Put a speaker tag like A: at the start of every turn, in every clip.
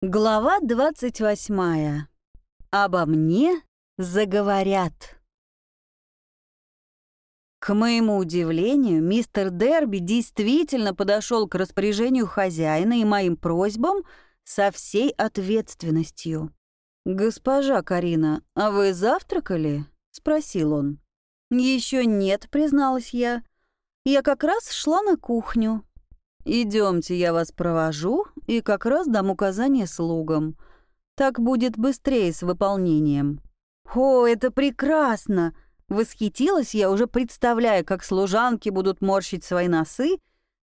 A: Глава 28. Обо мне заговорят. К моему удивлению, мистер Дерби действительно подошел к распоряжению хозяина и моим просьбам со всей ответственностью. «Госпожа Карина, а вы завтракали?» — спросил он. Еще нет», — призналась я. «Я как раз шла на кухню». Идемте, я вас провожу и как раз дам указания слугам. Так будет быстрее с выполнением». «О, это прекрасно!» Восхитилась я, уже представляя, как служанки будут морщить свои носы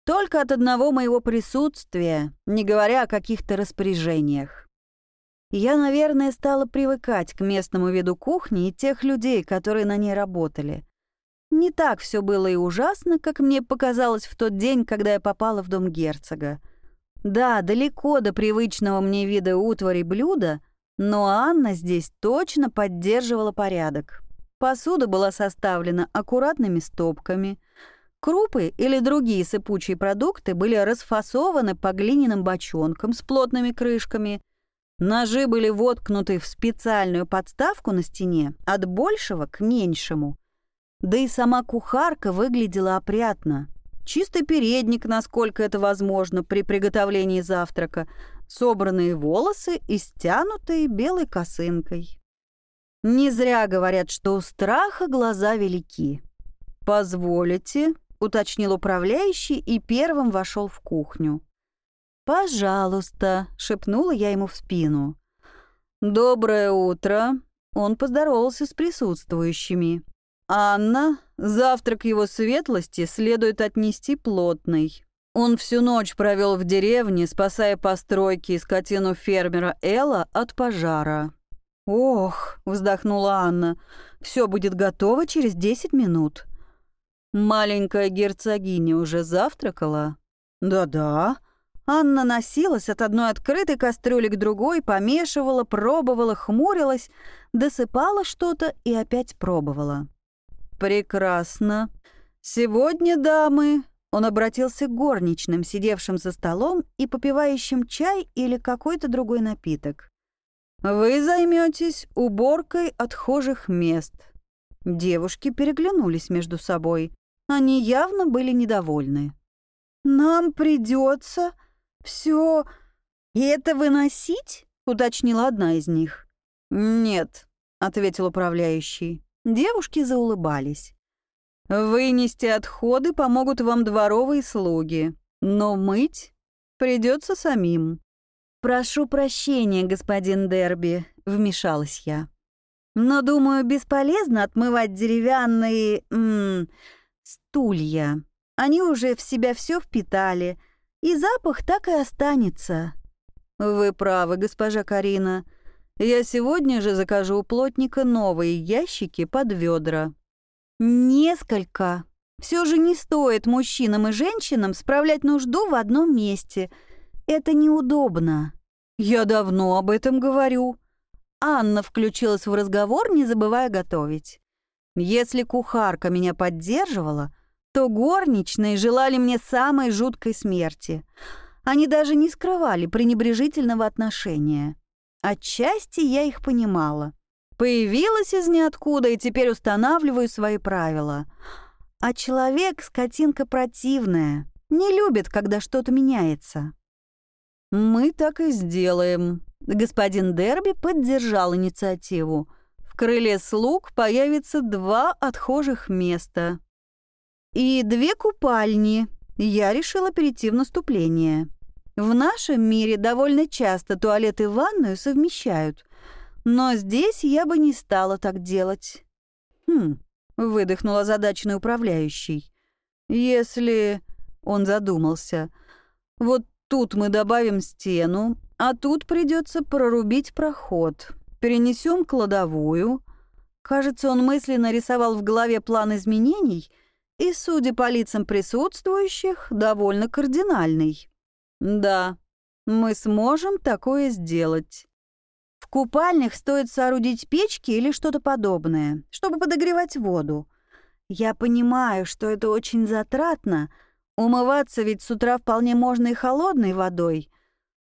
A: только от одного моего присутствия, не говоря о каких-то распоряжениях. Я, наверное, стала привыкать к местному виду кухни и тех людей, которые на ней работали. Не так все было и ужасно, как мне показалось в тот день, когда я попала в дом герцога. Да, далеко до привычного мне вида утвари блюда, но Анна здесь точно поддерживала порядок. Посуда была составлена аккуратными стопками. Крупы или другие сыпучие продукты были расфасованы по глиняным бочонкам с плотными крышками. Ножи были воткнуты в специальную подставку на стене от большего к меньшему. Да и сама кухарка выглядела опрятно. Чистый передник, насколько это возможно, при приготовлении завтрака, собранные волосы и стянутые белой косынкой. Не зря говорят, что у страха глаза велики. «Позволите», — уточнил управляющий и первым вошел в кухню. «Пожалуйста», — шепнула я ему в спину. «Доброе утро», — он поздоровался с присутствующими. «Анна, завтрак его светлости следует отнести плотный. Он всю ночь провел в деревне, спасая постройки и скотину фермера Элла от пожара». «Ох», — вздохнула Анна, — «все будет готово через десять минут». «Маленькая герцогиня уже завтракала?» «Да-да». Анна носилась от одной открытой кастрюли к другой, помешивала, пробовала, хмурилась, досыпала что-то и опять пробовала. «Прекрасно. Сегодня, дамы...» Он обратился к горничным, сидевшим за столом и попивающим чай или какой-то другой напиток. «Вы займетесь уборкой отхожих мест». Девушки переглянулись между собой. Они явно были недовольны. «Нам придется все это выносить?» — уточнила одна из них. «Нет», — ответил управляющий. Девушки заулыбались. «Вынести отходы помогут вам дворовые слуги, но мыть придется самим». «Прошу прощения, господин Дерби», — вмешалась я. «Но, думаю, бесполезно отмывать деревянные... М -м, стулья. Они уже в себя все впитали, и запах так и останется». «Вы правы, госпожа Карина. Я сегодня же закажу у плотника новые ящики под ведра. Несколько. Все же не стоит мужчинам и женщинам справлять нужду в одном месте. Это неудобно. Я давно об этом говорю. Анна включилась в разговор, не забывая готовить. Если кухарка меня поддерживала, то горничные желали мне самой жуткой смерти. Они даже не скрывали пренебрежительного отношения. Отчасти я их понимала. Появилась из ниоткуда и теперь устанавливаю свои правила. А человек — скотинка противная, не любит, когда что-то меняется. «Мы так и сделаем». Господин Дерби поддержал инициативу. В крыле слуг появится два отхожих места. И две купальни. Я решила перейти в наступление. В нашем мире довольно часто туалет и ванную совмещают, но здесь я бы не стала так делать. Хм, выдохнула задачный управляющий. Если... Он задумался. Вот тут мы добавим стену, а тут придется прорубить проход. Перенесем кладовую. Кажется, он мысленно рисовал в голове план изменений и, судя по лицам присутствующих, довольно кардинальный. Да, мы сможем такое сделать. В купальнях стоит соорудить печки или что-то подобное, чтобы подогревать воду. Я понимаю, что это очень затратно. Умываться ведь с утра вполне можно и холодной водой.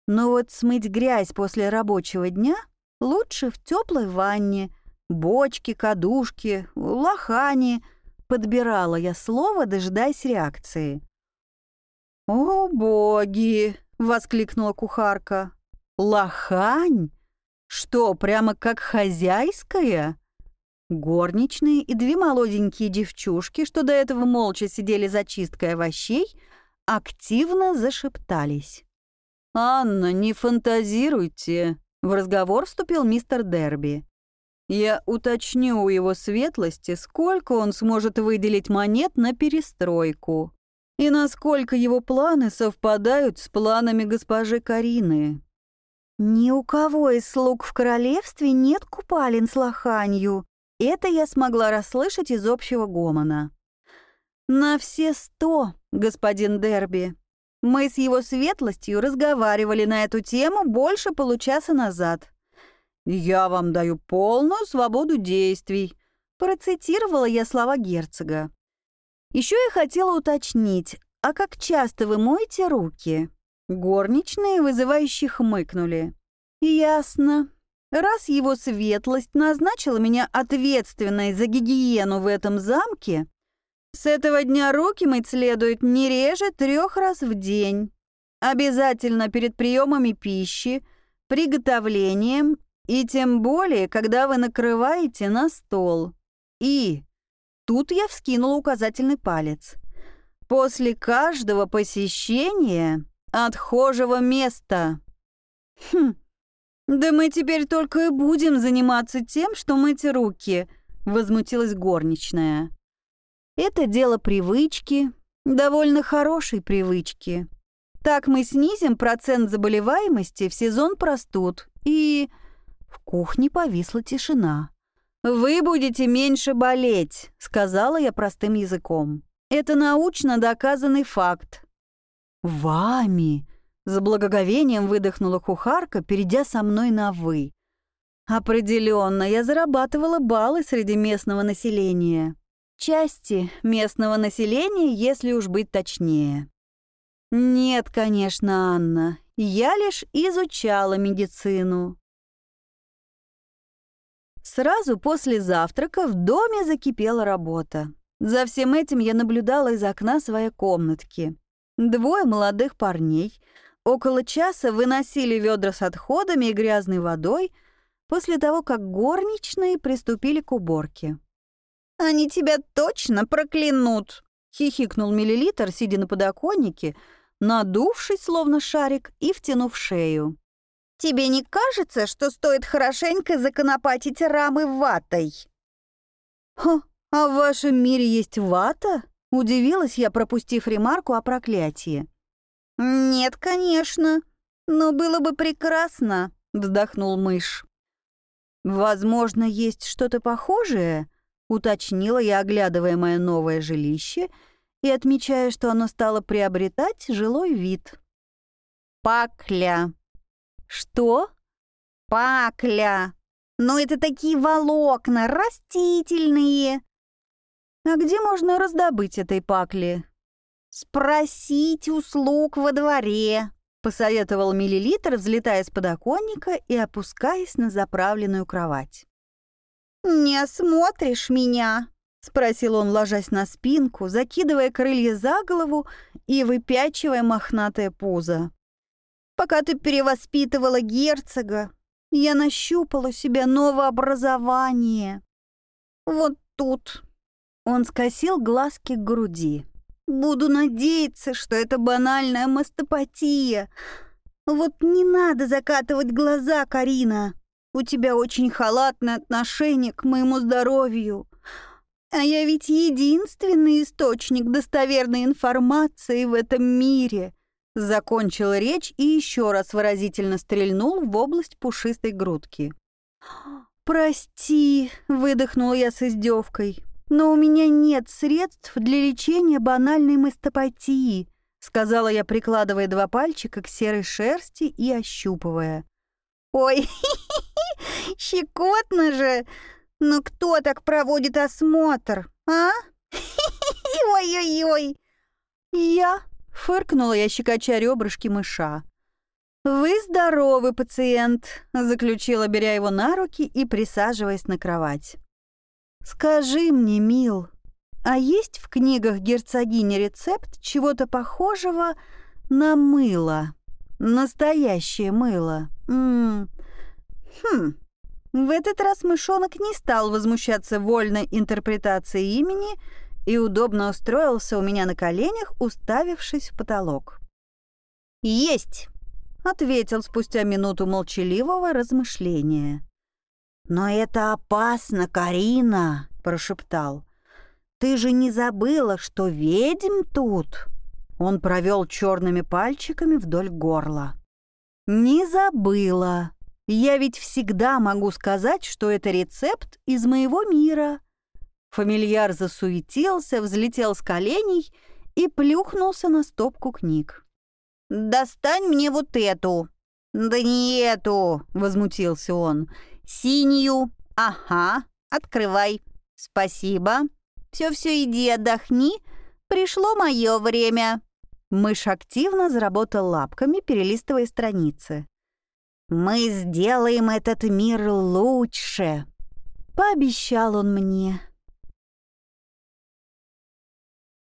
A: Но вот смыть грязь после рабочего дня лучше в теплой ванне, бочки, кадушки, лохани. Подбирала я слово, дожидаясь реакции. «О, боги!» — воскликнула кухарка. «Лохань? Что, прямо как хозяйская?» Горничные и две молоденькие девчушки, что до этого молча сидели за чисткой овощей, активно зашептались. «Анна, не фантазируйте!» — в разговор вступил мистер Дерби. «Я уточню у его светлости, сколько он сможет выделить монет на перестройку и насколько его планы совпадают с планами госпожи Карины».
B: «Ни у кого из слуг в королевстве нет купалин с лоханью», это я смогла расслышать из общего гомона.
A: «На все сто, господин Дерби. Мы с его светлостью разговаривали на эту тему больше получаса назад. Я вам даю полную свободу действий», — процитировала я слова герцога. Еще я хотела уточнить, а как часто вы моете руки?» Горничные вызывающе хмыкнули. «Ясно. Раз его светлость назначила меня ответственной за гигиену в этом замке, с этого дня руки мыть следует не реже трех раз в день. Обязательно перед приемами пищи, приготовлением и тем более, когда вы накрываете на стол. И тут я вскинула указательный палец. После каждого посещения отхожего места. Хм, «Да мы теперь только и будем заниматься тем, что мыть руки», — возмутилась горничная. «Это дело привычки, довольно хорошей привычки. Так мы снизим процент заболеваемости в сезон простуд и...» В кухне повисла тишина. «Вы будете меньше болеть», — сказала я простым языком. «Это научно доказанный факт». «Вами», с благоговением выдохнула кухарка, перейдя со мной на «вы». Определенно, я зарабатывала баллы среди местного населения. Части местного населения, если уж быть точнее. Нет, конечно, Анна, я лишь изучала медицину. Сразу после завтрака в доме закипела работа. За всем этим я наблюдала из окна своей комнатки. Двое молодых парней — Около часа выносили ведра с отходами и грязной водой после того, как горничные приступили к уборке.
B: «Они тебя точно проклянут!» — хихикнул миллилитр, сидя на подоконнике, надувшись, словно шарик, и втянув шею. «Тебе не кажется, что стоит хорошенько законопатить рамы ватой?»
A: «Хо, а в вашем мире есть вата?» — удивилась я, пропустив ремарку о проклятии.
B: «Нет, конечно, но было бы прекрасно», —
A: вздохнул мышь. «Возможно, есть что-то похожее?» — уточнила я, оглядывая мое новое жилище и отмечая, что оно стало приобретать жилой вид.
B: «Пакля».
A: «Что?»
B: «Пакля. Ну, это такие волокна, растительные».
A: «А где можно раздобыть этой пакли?»
B: «Спросить услуг во дворе», — посоветовал миллилитр, взлетая с подоконника и опускаясь на заправленную кровать. «Не осмотришь меня?» — спросил он, ложась на спинку, закидывая крылья за голову и выпячивая мохнатое пузо. «Пока ты перевоспитывала герцога, я нащупала себе новое образование. Вот тут». Он скосил глазки к груди. Буду надеяться, что это банальная мастопатия. Вот не надо закатывать глаза, Карина. У тебя очень халатное отношение к моему здоровью. А я ведь единственный источник достоверной информации в этом мире. Закончил речь и еще раз выразительно стрельнул в область пушистой грудки. «Прости», — выдохнула я с издевкой но у меня нет средств для лечения банальной мастопатии», сказала я, прикладывая два пальчика к серой шерсти и ощупывая. «Ой, щекотно же! Но кто так проводит осмотр, а? Ой-ой-ой!» «Я?» — фыркнула я, щекоча ребрышки мыша.
A: «Вы здоровый пациент», — заключила, беря его на руки и присаживаясь на кровать. «Скажи мне, Мил, а есть в книгах герцогини рецепт чего-то похожего на мыло? Настоящее мыло? М -м хм, в этот раз мышонок не стал возмущаться вольной интерпретацией имени и удобно устроился у меня на коленях, уставившись в потолок. «Есть!» — ответил спустя минуту молчаливого размышления.
B: «Но это опасно, Карина!» — прошептал. «Ты же не забыла, что ведьм тут?» Он провел черными пальчиками вдоль горла.
A: «Не забыла. Я ведь всегда могу сказать, что это рецепт из моего мира». Фамильяр засуетился, взлетел с коленей и плюхнулся на стопку книг.
B: «Достань мне вот эту». «Да не эту», — возмутился он. «Синюю. Ага, открывай. Спасибо. Все-все, иди отдохни. Пришло мое время».
A: Мышь активно заработал лапками, перелистывая страницы.
B: «Мы сделаем этот мир лучше», —
A: пообещал он мне.